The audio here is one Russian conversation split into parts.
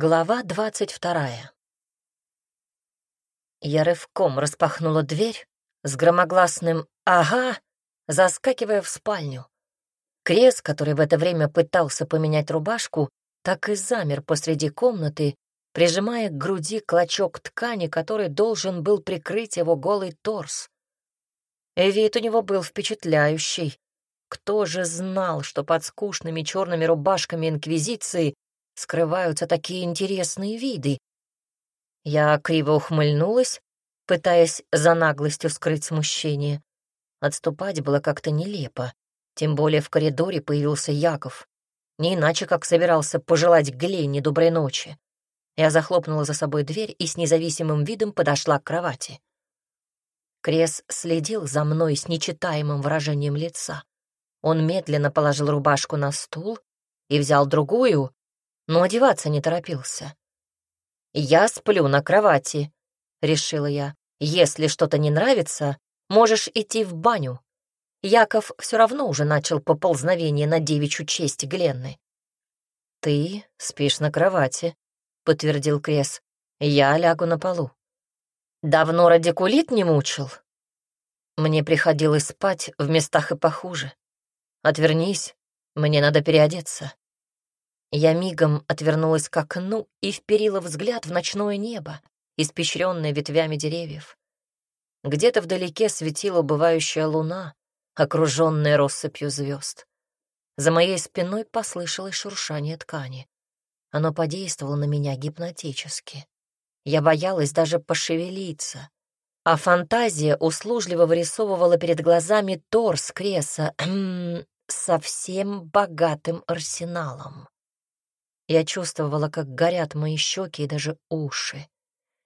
Глава двадцать вторая. Я рывком распахнула дверь с громогласным «Ага!», заскакивая в спальню. Крес, который в это время пытался поменять рубашку, так и замер посреди комнаты, прижимая к груди клочок ткани, который должен был прикрыть его голый торс. И вид у него был впечатляющий. Кто же знал, что под скучными черными рубашками Инквизиции скрываются такие интересные виды. Я криво ухмыльнулась, пытаясь за наглостью скрыть смущение. Отступать было как-то нелепо, тем более в коридоре появился Яков. Не иначе, как собирался пожелать Глене доброй ночи. Я захлопнула за собой дверь и с независимым видом подошла к кровати. Крес следил за мной с нечитаемым выражением лица. Он медленно положил рубашку на стул и взял другую, но одеваться не торопился. «Я сплю на кровати», — решила я. «Если что-то не нравится, можешь идти в баню». Яков все равно уже начал поползновение на девичью честь Гленны. «Ты спишь на кровати», — подтвердил Крес. «Я лягу на полу». «Давно радикулит не мучил?» Мне приходилось спать в местах и похуже. Отвернись, мне надо переодеться. Я мигом отвернулась к окну и вперила взгляд в ночное небо, испещренное ветвями деревьев. Где-то вдалеке светила убывающая луна, окруженная россыпью звезд. За моей спиной послышалось шуршание ткани. Оно подействовало на меня гипнотически. Я боялась даже пошевелиться, а фантазия услужливо вырисовывала перед глазами торс Креса со всем богатым арсеналом. Я чувствовала, как горят мои щеки и даже уши.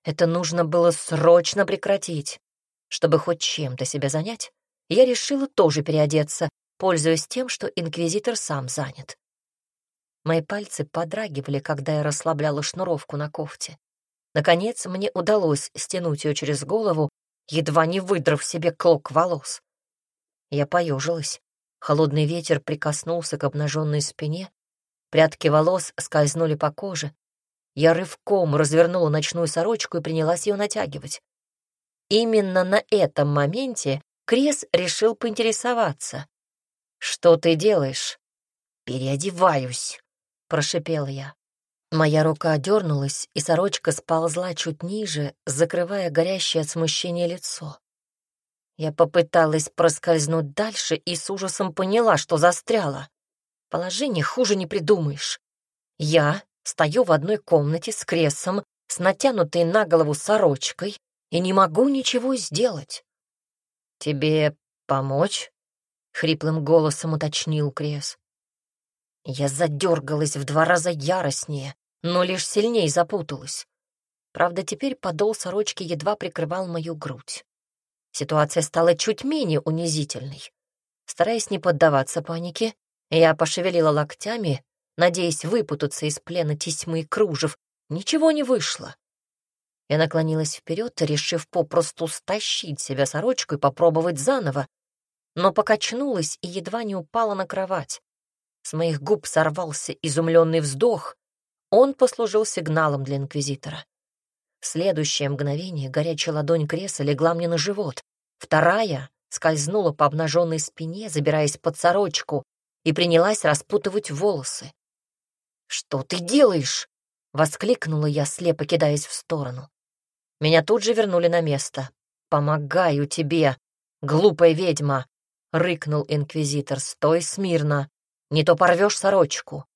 Это нужно было срочно прекратить. Чтобы хоть чем-то себя занять, я решила тоже переодеться, пользуясь тем, что инквизитор сам занят. Мои пальцы подрагивали, когда я расслабляла шнуровку на кофте. Наконец, мне удалось стянуть ее через голову, едва не выдрав себе клок волос. Я поежилась. Холодный ветер прикоснулся к обнаженной спине, Прядки волос скользнули по коже. Я рывком развернула ночную сорочку и принялась ее натягивать. Именно на этом моменте Крес решил поинтересоваться. «Что ты делаешь?» «Переодеваюсь», — прошипела я. Моя рука дернулась, и сорочка сползла чуть ниже, закрывая горящее от смущения лицо. Я попыталась проскользнуть дальше и с ужасом поняла, что застряла. Положение хуже не придумаешь. Я стою в одной комнате с креслом, с натянутой на голову сорочкой, и не могу ничего сделать. «Тебе помочь?» — хриплым голосом уточнил Крес. Я задергалась в два раза яростнее, но лишь сильнее запуталась. Правда, теперь подол сорочки едва прикрывал мою грудь. Ситуация стала чуть менее унизительной. Стараясь не поддаваться панике, я пошевелила локтями, надеясь выпутаться из плена тесьмы и кружев. Ничего не вышло. Я наклонилась вперед, решив попросту стащить себя сорочку и попробовать заново, но покачнулась и едва не упала на кровать. С моих губ сорвался изумленный вздох. Он послужил сигналом для инквизитора. В следующее мгновение горячая ладонь кресла легла мне на живот. Вторая скользнула по обнаженной спине, забираясь под сорочку, и принялась распутывать волосы. «Что ты делаешь?» — воскликнула я, слепо кидаясь в сторону. Меня тут же вернули на место. «Помогаю тебе, глупая ведьма!» — рыкнул инквизитор. «Стой смирно, не то порвешь сорочку».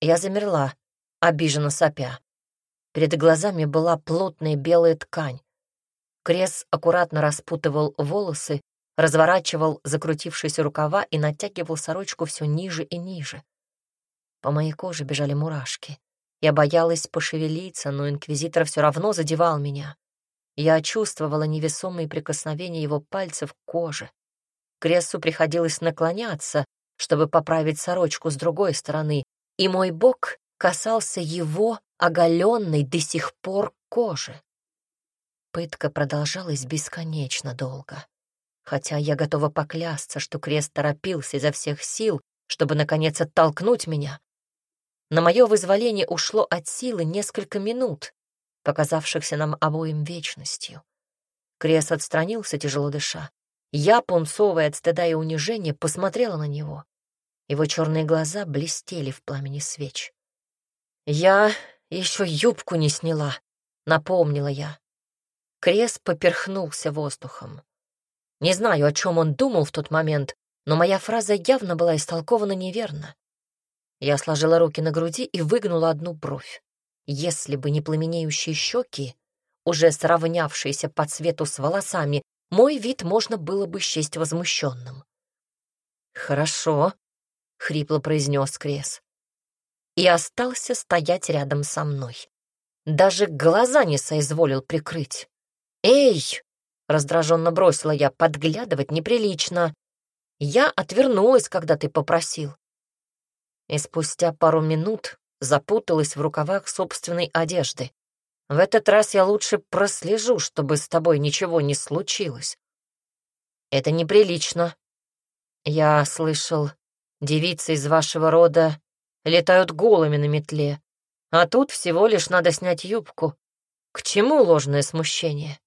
Я замерла, обиженно сопя. Перед глазами была плотная белая ткань. Крес аккуратно распутывал волосы, разворачивал закрутившиеся рукава и натягивал сорочку все ниже и ниже. По моей коже бежали мурашки. Я боялась пошевелиться, но инквизитор все равно задевал меня. Я чувствовала невесомые прикосновения его пальцев к коже. Кресу приходилось наклоняться, чтобы поправить сорочку с другой стороны, и мой бок касался его оголенной до сих пор кожи. Пытка продолжалась бесконечно долго хотя я готова поклясться, что крест торопился изо всех сил, чтобы, наконец, оттолкнуть меня. На мое вызволение ушло от силы несколько минут, показавшихся нам обоим вечностью. Крес отстранился, тяжело дыша. Я, пунцовая от стыда и унижения, посмотрела на него. Его черные глаза блестели в пламени свеч. «Я еще юбку не сняла», — напомнила я. Крес поперхнулся воздухом. Не знаю, о чем он думал в тот момент, но моя фраза явно была истолкована неверно. Я сложила руки на груди и выгнула одну бровь. Если бы не пламенеющие щеки, уже сравнявшиеся по цвету с волосами, мой вид можно было бы счесть возмущенным. «Хорошо», — хрипло произнес Крес. И остался стоять рядом со мной. Даже глаза не соизволил прикрыть. «Эй!» — раздраженно бросила я. «Подглядывать неприлично. Я отвернулась, когда ты попросил». И спустя пару минут запуталась в рукавах собственной одежды. В этот раз я лучше прослежу, чтобы с тобой ничего не случилось. Это неприлично. Я слышал, девицы из вашего рода летают голыми на метле, а тут всего лишь надо снять юбку. К чему ложное смущение?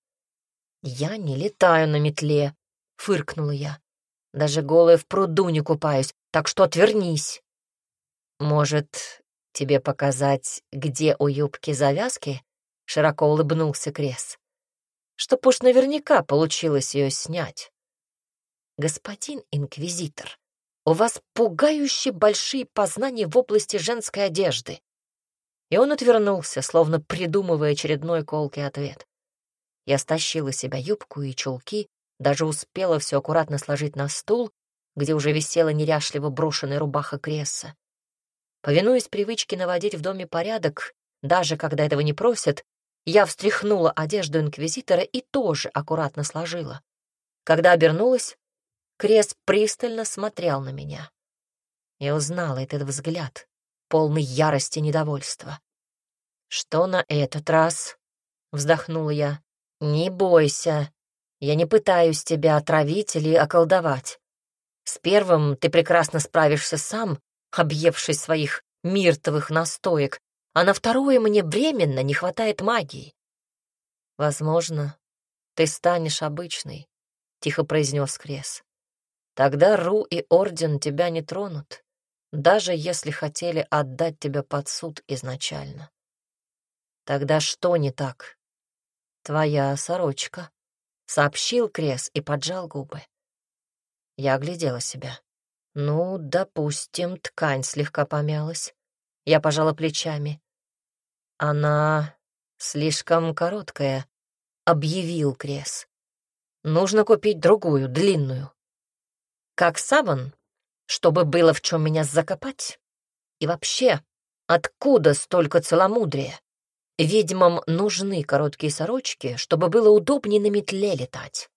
Я не летаю на метле, фыркнула я. Даже голая в пруду не купаюсь, так что отвернись. Может, тебе показать, где у юбки завязки? Широко улыбнулся Крес. Чтоб уж наверняка получилось ее снять. Господин инквизитор, у вас пугающе большие познания в области женской одежды. И он отвернулся, словно придумывая очередной колкий ответ. Я стащила себя юбку и чулки, даже успела все аккуратно сложить на стул, где уже висела неряшливо брошенная рубаха Кресса. Повинуясь привычке наводить в доме порядок, даже когда этого не просят, я встряхнула одежду инквизитора и тоже аккуратно сложила. Когда обернулась, Крест пристально смотрел на меня. Я узнала этот взгляд, полный ярости и недовольства. «Что на этот раз?» — вздохнула я. «Не бойся, я не пытаюсь тебя отравить или околдовать. С первым ты прекрасно справишься сам, объевшись своих миртовых настоек, а на второе мне временно не хватает магии. Возможно, ты станешь обычной, — тихо произнес Крес. Тогда Ру и Орден тебя не тронут, даже если хотели отдать тебя под суд изначально. Тогда что не так? Твоя сорочка, — сообщил Крес и поджал губы. Я оглядела себя. Ну, допустим, ткань слегка помялась. Я пожала плечами. Она слишком короткая, объявил Крес. Нужно купить другую, длинную. Как саван, чтобы было в чем меня закопать. И вообще, откуда столько целомудрия? Ведьмам нужны короткие сорочки, чтобы было удобнее на метле летать.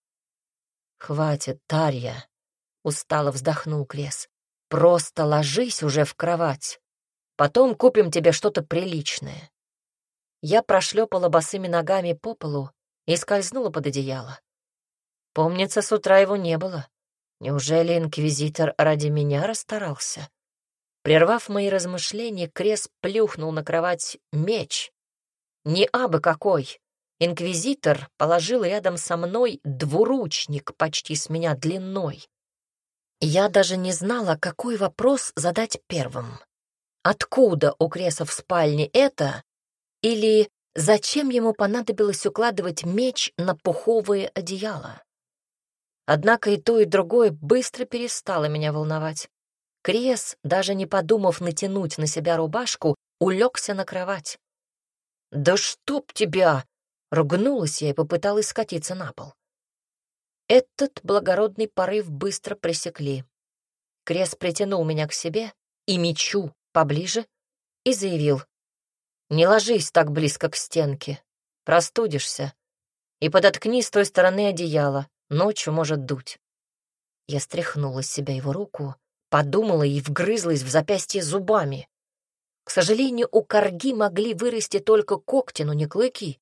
«Хватит, Тарья!» — устало вздохнул Крес. «Просто ложись уже в кровать. Потом купим тебе что-то приличное». Я прошлепала босыми ногами по полу и скользнула под одеяло. Помнится, с утра его не было. Неужели инквизитор ради меня расстарался? Прервав мои размышления, Крес плюхнул на кровать меч. Не абы какой. Инквизитор положил рядом со мной двуручник почти с меня длиной. Я даже не знала, какой вопрос задать первым. Откуда у Креса в спальне это? Или зачем ему понадобилось укладывать меч на пуховое одеяло? Однако и то, и другое быстро перестало меня волновать. Крес, даже не подумав натянуть на себя рубашку, улегся на кровать. «Да чтоб тебя!» — ругнулась я и попыталась скатиться на пол. Этот благородный порыв быстро пресекли. Крес притянул меня к себе и мечу поближе и заявил. «Не ложись так близко к стенке, простудишься, и подоткни с той стороны одеяло, ночью может дуть». Я стряхнула с себя его руку, подумала и вгрызлась в запястье зубами. К сожалению, у корги могли вырасти только когти, но не клыки.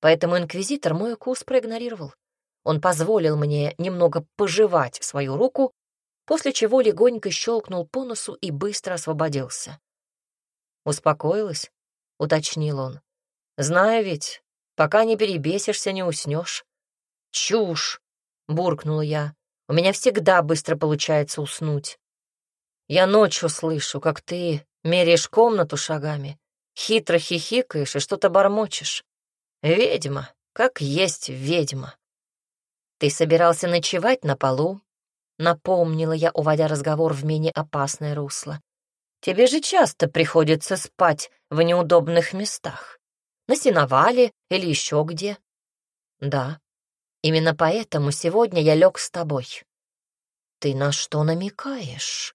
Поэтому инквизитор мой укус проигнорировал. Он позволил мне немного пожевать свою руку, после чего легонько щелкнул по носу и быстро освободился. «Успокоилась?» — уточнил он. «Знаю ведь, пока не перебесишься, не уснешь». «Чушь!» — буркнула я. «У меня всегда быстро получается уснуть. Я ночью слышу, как ты меряешь комнату шагами, хитро хихикаешь и что-то бормочешь. Ведьма, как есть ведьма. Ты собирался ночевать на полу? Напомнила я, уводя разговор в менее опасное русло. Тебе же часто приходится спать в неудобных местах. На сеновале или еще где. Да, именно поэтому сегодня я лег с тобой. Ты на что намекаешь?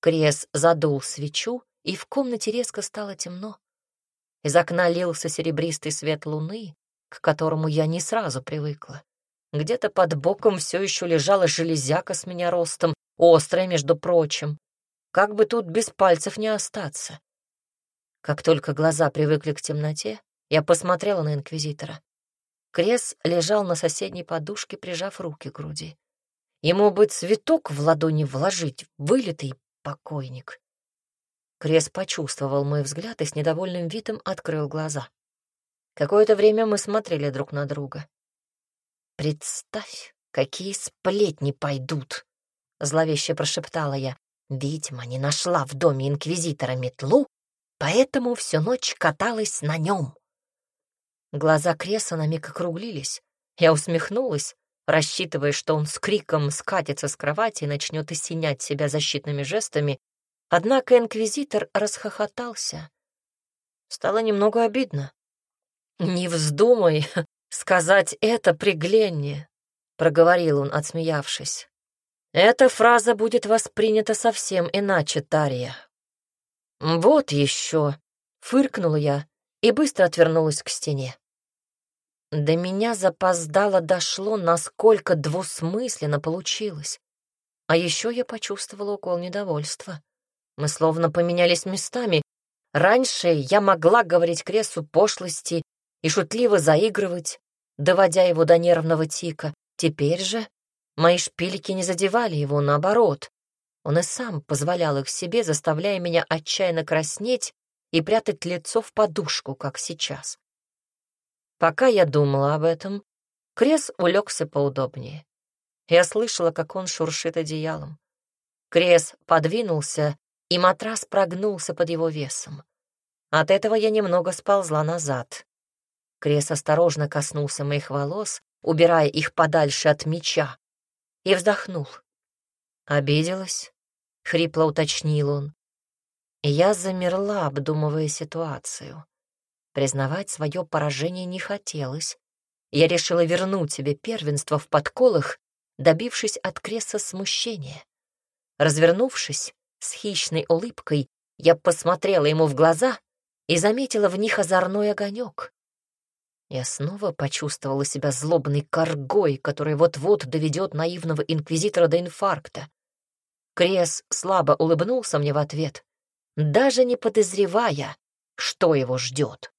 Крес задул свечу, и в комнате резко стало темно. Из окна лился серебристый свет луны, к которому я не сразу привыкла. Где-то под боком все еще лежала железяка с меня ростом, острая, между прочим. Как бы тут без пальцев не остаться. Как только глаза привыкли к темноте, я посмотрела на инквизитора. Крес лежал на соседней подушке, прижав руки к груди. Ему бы цветок в ладони вложить, вылитый покойник. Крес почувствовал мой взгляд и с недовольным видом открыл глаза. Какое-то время мы смотрели друг на друга. «Представь, какие сплетни пойдут!» — зловеще прошептала я. «Ведьма не нашла в доме инквизитора метлу, поэтому всю ночь каталась на нем». Глаза Креса на миг округлились. Я усмехнулась, рассчитывая, что он с криком скатится с кровати и начнет осенять себя защитными жестами, однако инквизитор расхохотался. Стало немного обидно. «Не вздумай сказать это при Гленне», — проговорил он, отсмеявшись. «Эта фраза будет воспринята совсем иначе, Тария». «Вот еще», — фыркнула я и быстро отвернулась к стене. До меня запоздало дошло, насколько двусмысленно получилось. А еще я почувствовала укол недовольства. Мы словно поменялись местами. Раньше я могла говорить Кресу пошлости и шутливо заигрывать, доводя его до нервного тика. Теперь же мои шпильки не задевали его, наоборот. Он и сам позволял их себе, заставляя меня отчаянно краснеть и прятать лицо в подушку, как сейчас. Пока я думала об этом, Крес улегся поудобнее. Я слышала, как он шуршит одеялом. Крес подвинулся, и матрас прогнулся под его весом. От этого я немного сползла назад. Крес осторожно коснулся моих волос, убирая их подальше от меча, и вздохнул. «Обиделась?» — хрипло уточнил он. Я замерла, обдумывая ситуацию. Признавать свое поражение не хотелось. Я решила вернуть себе первенство в подколах, добившись от Креса смущения. Развернувшись, с хищной улыбкой, я посмотрела ему в глаза и заметила в них озорной огонек. Я снова почувствовала себя злобной коргой, которая вот-вот доведет наивного инквизитора до инфаркта. Крес слабо улыбнулся мне в ответ, даже не подозревая, что его ждет.